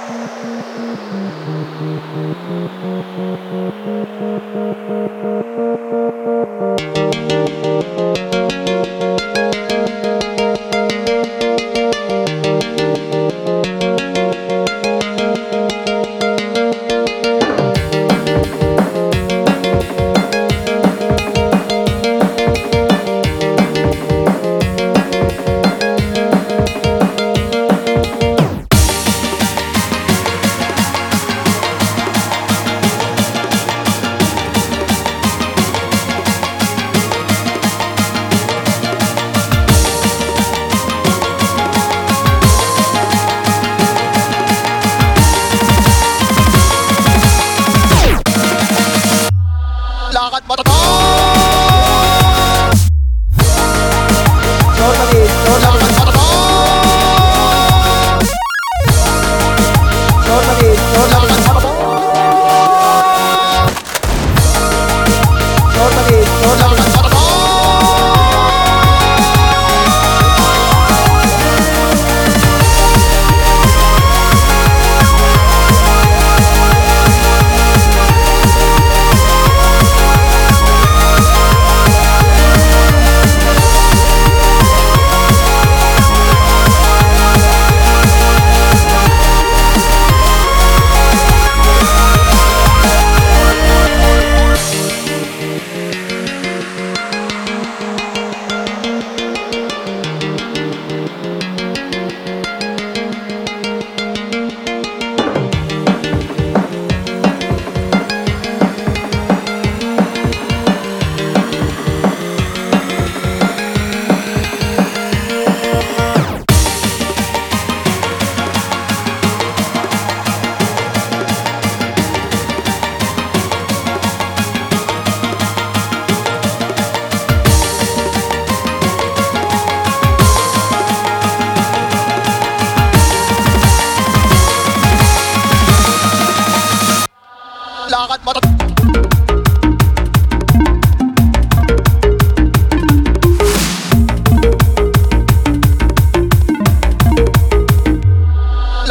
Thank you.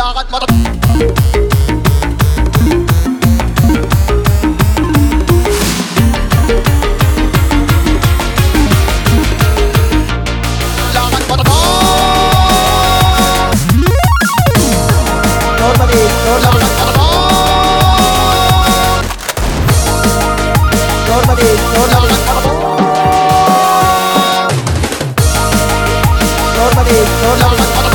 Lakad matata Normally,